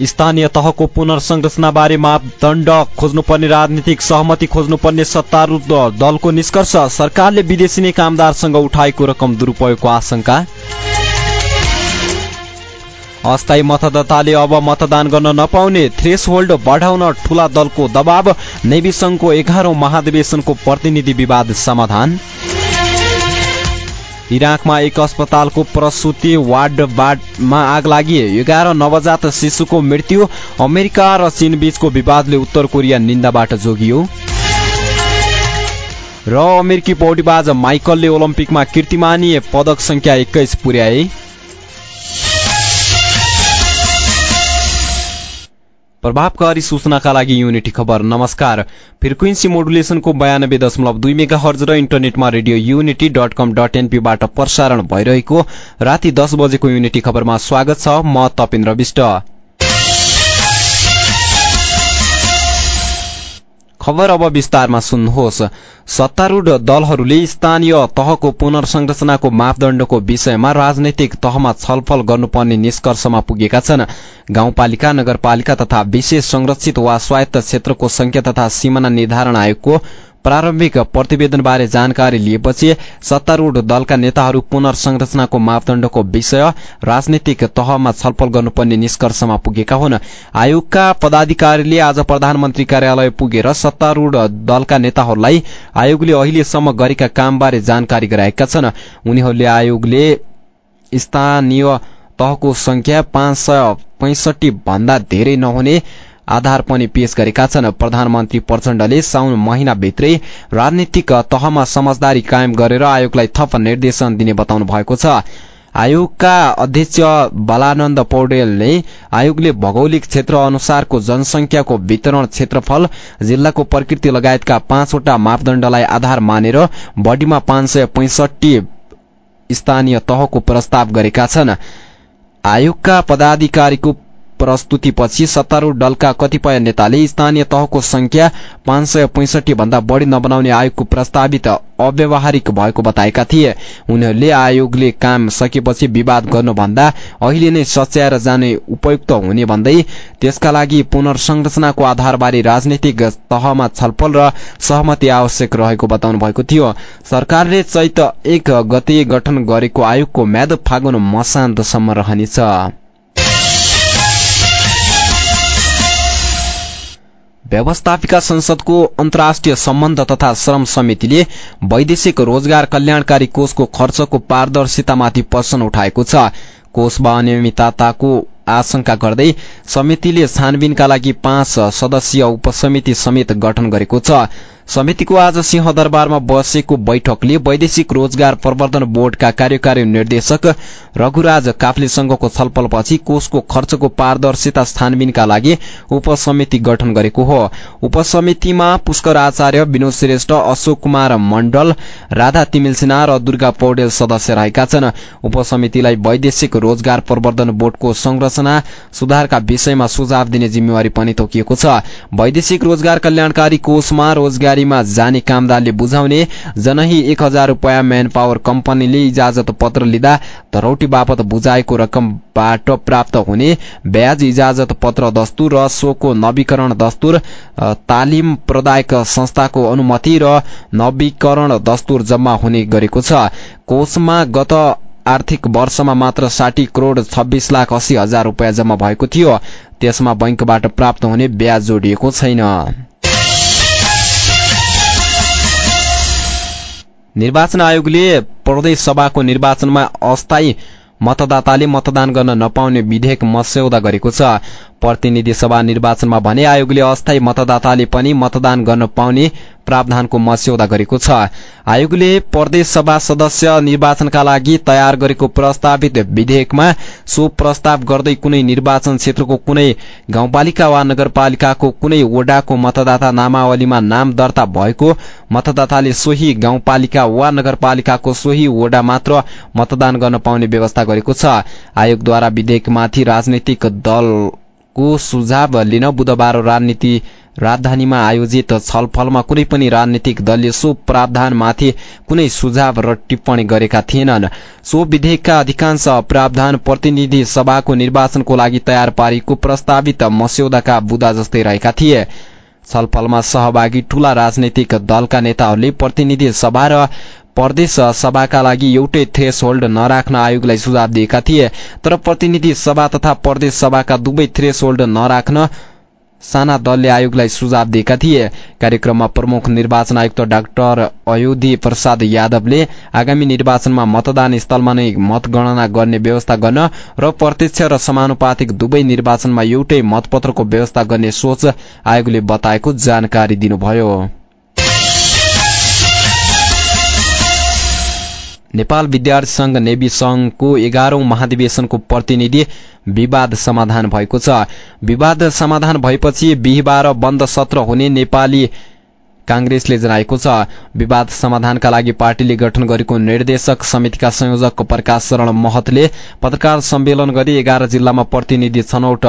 स्थानीय तहको पुनर्संरचनाबारे मापदण्ड खोज्नुपर्ने राजनीतिक सहमति खोज्नुपर्ने सत्तारूढ दलको निष्कर्ष सरकारले विदेशी नै कामदारसँग उठाएको रकम दुरूपयोगको आशंका। अस्थायी मतदाताले अब मतदान गर्न नपाउने थ्रेस होल्ड बढाउन ठूला दलको दबाव नेवी संघको एघारौं महाधिवेशनको प्रतिनिधि विवाद समाधान। इराकमा एक अस्पतालको प्रसुति वार्डमा आग लागि। एघार नवजात शिशुको मृत्यु। अमेरिका र चीन बीचको विवादले उत्तर कोरिया निन्दाबाट जोगियो। र अमेरिकी पौडीबाज माइकलले ओलम्पिकमा कीर्तिमानीय पदक संख्या एक्काइस पुर्याए। प्रभावकारी सूचनाका लागि युनिटी खबर नमस्कार। फ्रिक्वेन्सी मोडुलेसनको बयानब्बे दशमलव दुई मेगा हर्ज र इन्टरनेटमा radio unity dot com dot एनपीबाट प्रसारण भइरहेको राति दस बजेको युनिटी खबरमा स्वागत छ म तपेन्द्र विष्ट। खबर अब विस्तारमा सुन्नुहोस्। सत्तारूढ़ दलहरूले स्थानीय तहको पुनर्संरचनाको मापदण्डको विषयमा राजनैतिक तहमा छलफल गर्नुपर्ने निष्कर्षमा पुगेका छन्। गाउँपालिका नगरपालिका तथा विशेष संरक्षित वा स्वायत्त क्षेत्रको संख्या तथा सिमाना निर्धारण आयोगको प्रारम्भिक प्रतिवेदनबारे जानकारी लिएपछि सत्तारूढ़ दलका नेताहरू पुनर्संरचनाको मापदण्डको विषय राजनीतिक तहमा छलफल गर्नुपर्ने निष्कर्षमा पुगेका हुन्। आयोगका पदाधिकारीले आज प्रधानमन्त्री कार्यालय पुगेर सत्तारूढ़ दलका नेताहरूलाई आयोगले अहिलेसम्म गरेका कामबारे जानकारी गराएका छन्। उनीहरूले आयोगले स्थानीय तहको संख्या पाँच सय पैंसठी भन्दा धेरै नहुने आधार पनि पेश गरेका छन्। प्रधानमन्त्री प्रचण्डले साउन महिनाभित्रै राजनीतिक तहमा समझदारी कायम गरेर आयोगलाई थप निर्देशन दिने बताउनु भएको छ। आयोगका अध्यक्ष बलानन्द पौडेलले आयोगले भौगोलिक क्षेत्र अनुसारको जनसंख्याको वितरण क्षेत्रफल जिल्लाको प्रकृति लगायतका पाँचवटा मापदण्डलाई आधार मानेर बढीमा पाँच सय पैंसठी स्थानीय तहको प्रस्ताव गरेका छन्। आयोगका पदाधिकारीको प्रस्तुतिपछि सत्तारूढ़ दलका कतिपय नेताले स्थानीय तहको संख्या पाँच सय पैंसठी भन्दा बढ़ी नबनाउने आयोगको प्रस्तावित अव्यवहारिक भएको बताएका थिए। उनीहरूले आयोगले काम सकेपछि विवाद गर्नुभन्दा अहिले नै सच्याएर जाने उपयुक्त हुने भन्दै त्यसका लागि पुनर्संरचनाको आधारबारे राजनैतिक तहमा छलफल र सहमति आवश्यक रहेको बताउनु भएको थियो। सरकारले चैत एक गते गठन गरेको आयोगको म्याद फागुन मसान्तसम्म रहनेछ। व्यवस्थापिका संसदको अन्तर्राष्ट्रिय सम्बन्ध तथा श्रम समितिले वैदेशिक रोजगार कल्याणकारी कोषको खर्चको पारदर्शितामाथि प्रश्न उठाएको छ। कोषमा अनियमितताको आशंका गर्दै समितिले छानबिनका लागि पाँच सदस्यीय उपसमिति समेत गठन गरेको छ। समितिको आज सिंहदरबारमा बसेको बैठकले वैदेशिक रोजगार प्रवर्धन बोर्डका कार्यकारी निर्देशक रघुराज काफ्लेसँगको छलफलपछि कोषको खर्चको पारदर्शिता छानबिनका लागि उपसमिति गठन गरेको हो। उपसमितिमा पुष्कर आचार्य विनोद श्रेष्ठ अशोक कुमार मण्डल राधा तिमिल सिन्हा र दुर्गा पौडेल सदस्य रहेका छन्। उपसमितिलाई वैदेशिक रोजगार प्रवर्धन बोर्डको संरचना सुधारका विषयमा सुझाव दिने जिम्मेवारी पनि तोकिएको छ। वैदेशिक रोजगार कल्याणकारी कोषमा रोजगार तयारीमा जाने कामदारले बुझाउने जनही एक हजार रूपियाँ म्यान पावर कम्पनीले इजाजत पत्र लिँदा धरौटी बापत बुझाएको रकमबाट प्राप्त हुने ब्याज इजाजत पत्र दस्तुर र सोको नवीकरण दस्तुर तालिम प्रदायक संस्थाको अनुमति र नवीकरण दस्तुर जम्मा हुने गरेको छ। कोषमा गत आर्थिक वर्षमा मात्र साठी करोड़ छब्बीस लाख अस्सी हजार रूपियाँ जम्मा भएको थियो। त्यसमा बैंकबाट प्राप्त हुने ब्याज जोडिएको छैन। निर्वाचन आयोगले प्रदेश सभाको निर्वाचनमा अस्थायी मतदाताले मतदान गर्न नपाउने विधेयक मस्यौदा गरेको छ। प्रतिनिधि सभा निर्वाचनमा भने आयोगले अस्थायी मतदाताले पनि मतदान गर्न पाउने प्रावधानको मस्यौदा गरेको छ। आयोगले प्रदेश सभा सदस्य निर्वाचनका लागि तयार गरेको प्रस्तावित विधेयकमा सो प्रस्ताव गर्दै कुनै निर्वाचन क्षेत्रको कुनै गाउँपालिका वा नगरपालिकाको कुनै वडाको मतदाता नामावलीमा नाम दर्ता भएको मतदाताले सोही गाउँपालिका वा नगरपालिकाको सोही वडा मात्र मतदान गर्न पाउने व्यवस्था गरेको छ। आयोगद्वारा विधेयकमाथि राजनैतिक दल को सुझाव लिन बुधबार राजनीति राजधानीमा आयोजित छलफलमा कुनै पनि राजनीतिक दलले सो प्रावधानमाथि कुनै सुझाव र टिप्पणी गरेका थिएनन्। सो विधेयकका अधिकांश प्रावधान प्रतिनिधि सभाको निर्वाचनको लागि तयार पारिएको प्रस्तावित मस्यौदाका बुदा जस्तै रहेका थिए। छलफलमा सहभागी ठूला राजनैतिक दलका नेताहरूले प्रतिनिधि सभा र प्रदेश सभाका लागि एउटै थ्रेस होल्ड नराख्न आयोगलाई सुझाव दिएका थिए तर प्रतिनिधि सभा तथा प्रदेश सभाका दुवै थ्रेस होल्ड नराख्न साना दलले आयोगलाई सुझाव दिएका थिए। कार्यक्रममा प्रमुख निर्वाचन आयुक्त डाक्टर अयोधी प्रसाद यादवले आगामी निर्वाचनमा मतदान स्थलमा नै मतगणना गर्ने व्यवस्था गर्न र प्रत्यक्ष र समानुपातिक दुवै निर्वाचनमा एउटै मतपत्रको व्यवस्था गर्ने सोच आयोगले बताएको जानकारी दिनुभयो। नेपाल विद्यार्थी संघ नेवी संघको एघारौं महाधिवेशनको प्रतिनिधि विवाद समाधान भएको छ। विवाद समाधान भएपछि बिहिबार बन्द सत्र हुने नेपाली कांग्रेसले जनाएको छ। विवाद समाधानका लागि पार्टीले गठन गरेको निर्देशक समितिका संयोजक प्रकाश शरण महतले पत्रकार सम्मेलन गरी एघार जिल्लामा प्रतिनिधि छनौट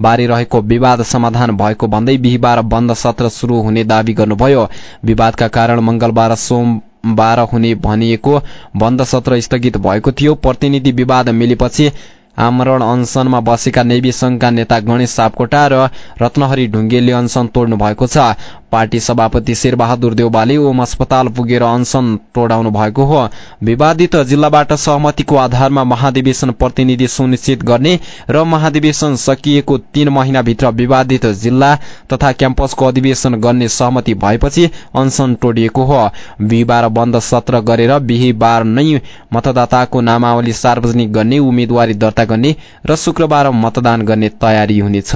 बारे रहेको विवाद समाधान भएको भन्दै बिहिबार बन्द सत्र शुरू हुने दावी गर्नुभयो। विवादका कारण मंगलबार सोम बाह्र हुने भनिएको बन्द सत्र स्थगित भएको थियो। प्रतिनिधि विवाद मिलेपछि आमरण अनसनमा बसेका नेवी संघका नेता गणेश सापकोटा र रत्नहरी ढुङ्गेलले अनसन तोड्नु भएको छ। पार्टी सभापति शेरबहादुर देउबाले ओम अस्पताल पुगेर अनसन तोडाउनु भएको हो। विवादित जिल्लाबाट सहमतिको आधारमा महाधिवेशन प्रतिनिधि सुनिश्चित गर्ने र महाधिवेशन सकिएको तीन महिनाभित्र विवादित जिल्ला तथा क्याम्पसको अधिवेशन गर्ने सहमति भएपछि अनसन तोडिएको हो। बिहिबार बन्द सत्र गरेर बिहिबार नै मतदाताको नामावली सार्वजनिक गर्ने उम्मेद्वारी दर्ता गर्ने र शुक्रबार मतदान गर्ने तयारी हुनेछ।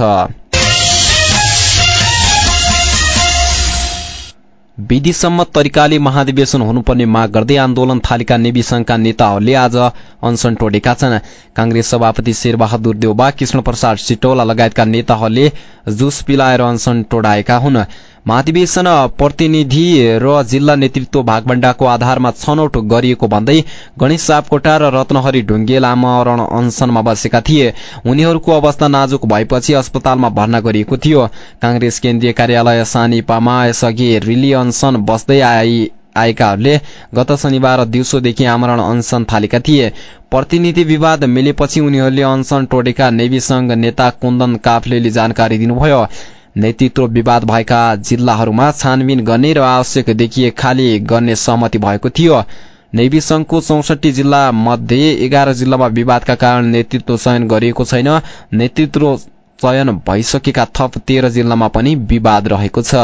विधिसम्मत तरिकाले महाधिवेशन हुनुपर्ने माग गर्दै आन्दोलन थालेका नेवी संघका नेताहरूले आज अनसन टोडेका छन्। कांग्रेस सभापति शेरबहादुर देउबा कृष्ण प्रसाद सिटौला लगायतका नेताहरूले जुस पिलाएर अनसन टोडाएका हुन्। महाधिवेशन प्रतिनिधि र जिल्ला नेतृत्व भागभण्डाको आधारमा छनौट गरिएको भन्दै गणेश सापकोटा र रत्नहरी ढुङ्गेल आमरण अनसनमा बसेका थिए। उनीहरूको अवस्था नाजुक भएपछि अस्पतालमा भर्ना गरिएको थियो। कांग्रेस केन्द्रीय कार्यालय सानिपामा यसअघि रिली अनसन बस्दै आई आएकाहरूले गत शनिबार दिउँसोदेखि आमरण अनसन थालेका थिए। प्रतिनिधि विवाद मिलेपछि उनीहरूले अनसन टोडेका नेवी संघ नेता कुन्दन काफले जानकारी दिनुभयो। नेतृत्व विवाद भएका जिल्लाहरूमा छानबिन गर्ने र आवश्यक देखिए खाली गर्ने सहमति भएको थियो। नेवी संघको चौसठी जिल्ला मध्ये एघार जिल्लामा विवादका कारण नेतृत्व चयन गरिएको छैन। नेतृत्व चयन भइसकेका थप तेह्र जिल्लामा पनि विवाद रहेको छ।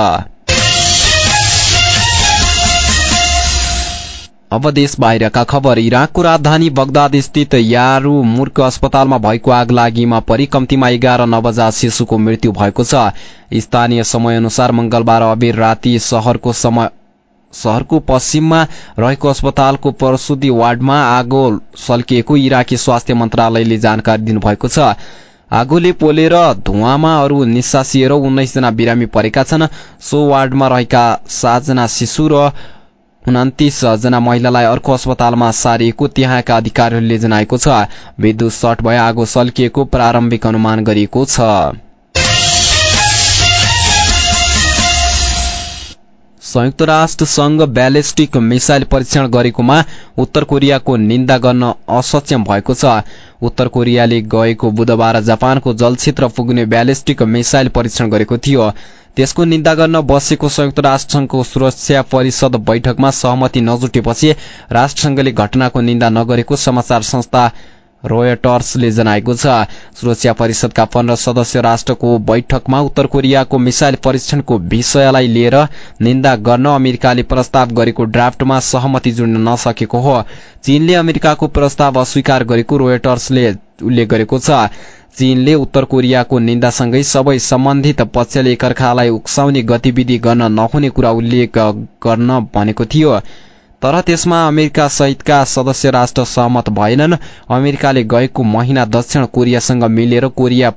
अब देश बाहिरका खबर इराकको राजधानी बगदाद स्थित यारू मूर्ख अस्पतालमा भएको आग लागिमा परि कम्तीमा एघार नवजात शिशुको मृत्यु भएको छ। स्थानीय समय अनुसार मंगलबार अबेर राति शहरको समय शहरको पश्चिममा रहेको अस्पतालको प्रसुति वार्डमा आगो सल्किएको इराकी स्वास्थ्य मन्त्रालयले जानकारी दिनुभएको छ। आगोले पोलेर धुवामा अरू निसासिएर उन्नाइसजना बिरामी परेका छन्। सो वार्डमा रहेका सातजना शिशु र उनातिस जना महिलालाई अर्को अस्पतालमा सारिएको त्यहाँका अधिकारीहरूले जनाएको छ। विद्युत सर्ट भए आगो सल्किएको प्रारम्भिक अनुमान गरिएको छ। संयुक्त राष्ट्र संघ ब्यालिस्टिक मिसाइल परीक्षण गरेकोमा उत्तर कोरियाको निन्दा गर्न असक्षम भएको छ। उत्तर कोरियाले गएको बुधबार जापानको जलक्षेत्र पुग्ने ब्यालिस्टिक मिसाइल परीक्षण गरेको थियो। त्यसको निन्दा गर्न बसेको संयुक्त राष्ट्रसंघको सुरक्षा परिषद बैठकमा सहमति नजुटेपछि राष्ट्रसंघले घटनाको निन्दा नगरेको समाचार संस्था रोयटर्सले जनाएको छ। सुरक्षा परिषदका पन्ध्र सदस्य राष्ट्रको बैठकमा उत्तर कोरियाको मिसाइल परीक्षणको विषयलाई लिएर निन्दा गर्न अमेरिकाले प्रस्ताव गरेको ड्राफ्टमा सहमति जुड्न नसकेको हो। चीनले अमेरिकाको प्रस्ताव अस्वीकार गरेको रोयटर्सले उल्लेख गरेको छ। चीनले उत्तर कोरियाको निन्दासँगै सबै सम्बन्धित पक्षले एकअर्कालाई उक्साउने गतिविधि गर्न नहुने कुरा उल्लेख गर्न भनेको थियो। तर त्यसमा अमेरिका सहितका सदस्य राष्ट्र सहमत भएनन्। अमेरिकाले गएको महिना दक्षिण कोरियासँग मिलेर Korea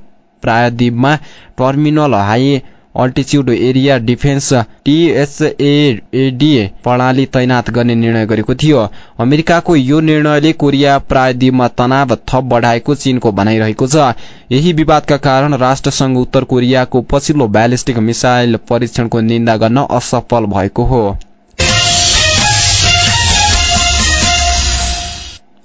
प्रायद्वीपमा terminal high altitude area defence THAAD प्रणाली तैनात गर्ने निर्णय गरेको थियो। अमेरिकाको यो निर्णयले कोरिया प्रायद्वीपमा तनाव थप बढाएको चीनको भनाइरहेको छ। यही विवादका कारण राष्ट्रसंघ उत्तर कोरियाको पछिल्लो ब्यालिस्टिक मिसाइल परीक्षणको निन्दा गर्न असफल भएको हो।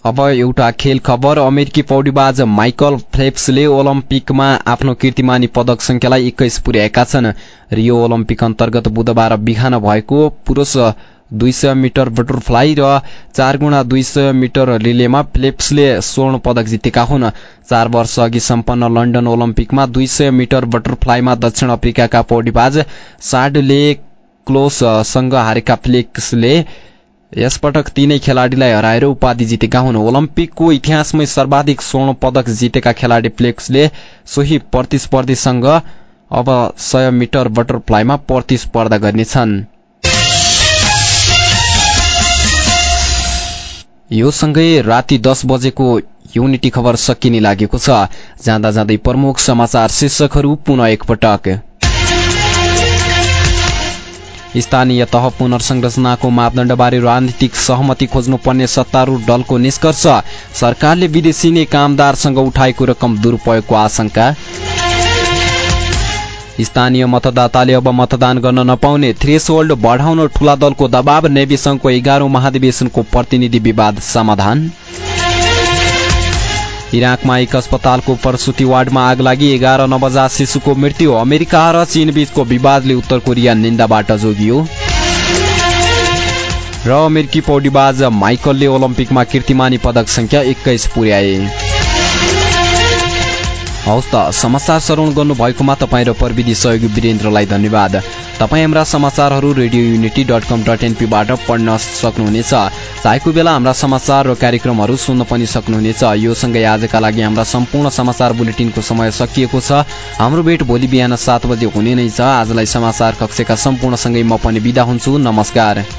अब एउटा खेल खबर। अमेरिकी पौडीबाज माइकल फ्लेप्सले ओलम्पिकमा आफ्नो कीर्तिमानी पदक संख्यालाई एक्काइस पुर्याएका छन्। रियो ओलम्पिक अन्तर्गत बुधबार बिहान भएको पुरूष दुई सय मिटर बटरफ्लाई र चार गुणा दुई सय मिटर रिलेमा फ्लेप्सले स्वर्ण पदक जितेका हुन्। चार वर्ष अघि सम्पन्न लन्डन ओलम्पिकमा दुई सय मिटर बटरफ्लाईमा दक्षिण अफ्रिकाका पौडीबाज साडले क्लोससँग हारेका फ्लेक्सले यसपटक तीनै खेलाड़ीलाई हराएर उपाधि जितेका हुन्। ओलम्पिकको इतिहासमै सर्वाधिक स्वर्ण पदक जितेका खेलाड़ी फ्लेक्सले सोही प्रतिस्पर्धीसँग अब सय मिटर बटरफ्लाईमा प्रतिस्पर्धा गर्नेछन्। यो सँगै राति दस बजेको युनिटी खबर सकिने लागेको छ। जाँदा जाँदै प्रमुख समाचार शीर्षकहरू पुनः एकपटक। स्थानीय तह पुनर्संरचनाको मापदण्डबारे राजनीतिक सहमति खोज्नुपर्ने सत्तारूढ दलको निष्कर्ष सरकारले विदेशी नै कामदारसँग उठाएको रकम दुरूपयोगको आशंका। स्थानीय मतदाताले अब मतदान गर्न नपाउने थ्रेस होल्ड बढाउन ठूला दलको दबाव नेवी संघको एघारौं महाधिवेशनको प्रतिनिधि विवाद समाधान। इराकमा एक अस्पतालको प्रसुति वार्डमा आग लागि एघार नवजात शिशुको मृत्यु। अमेरिका र चीन बीचको विवादले उत्तर कोरिया निन्दाबाट जोगियो। र अमेरिकी पौडीबाज माइकलले ओलम्पिकमा कीर्तिमानी पदक संख्या एक्काइस पुर्याए। हौस् त। समाचार श्रवण गर्नुभएकोमा तपाईँ र प्रविधि सहयोगी वीरेन्द्रलाई धन्यवाद। तपाईँ हाम्रा समाचारहरू radio unity dot com dot एनपीबाट पढ्न सक्नुहुनेछ। चाहेको बेला हाम्रा समाचार र कार्यक्रमहरू सुन्न पनि सक्नुहुनेछ। यो सँगै आजका लागि हाम्रा सम्पूर्ण समाचार बुलेटिनको समय सकिएको छ। हाम्रो भेट भोलि बिहान सात बजे हुने नै छ। आजलाई समाचार कक्षका सम्पूर्णसँगै म पनि विदा हुन्छु। नमस्कार।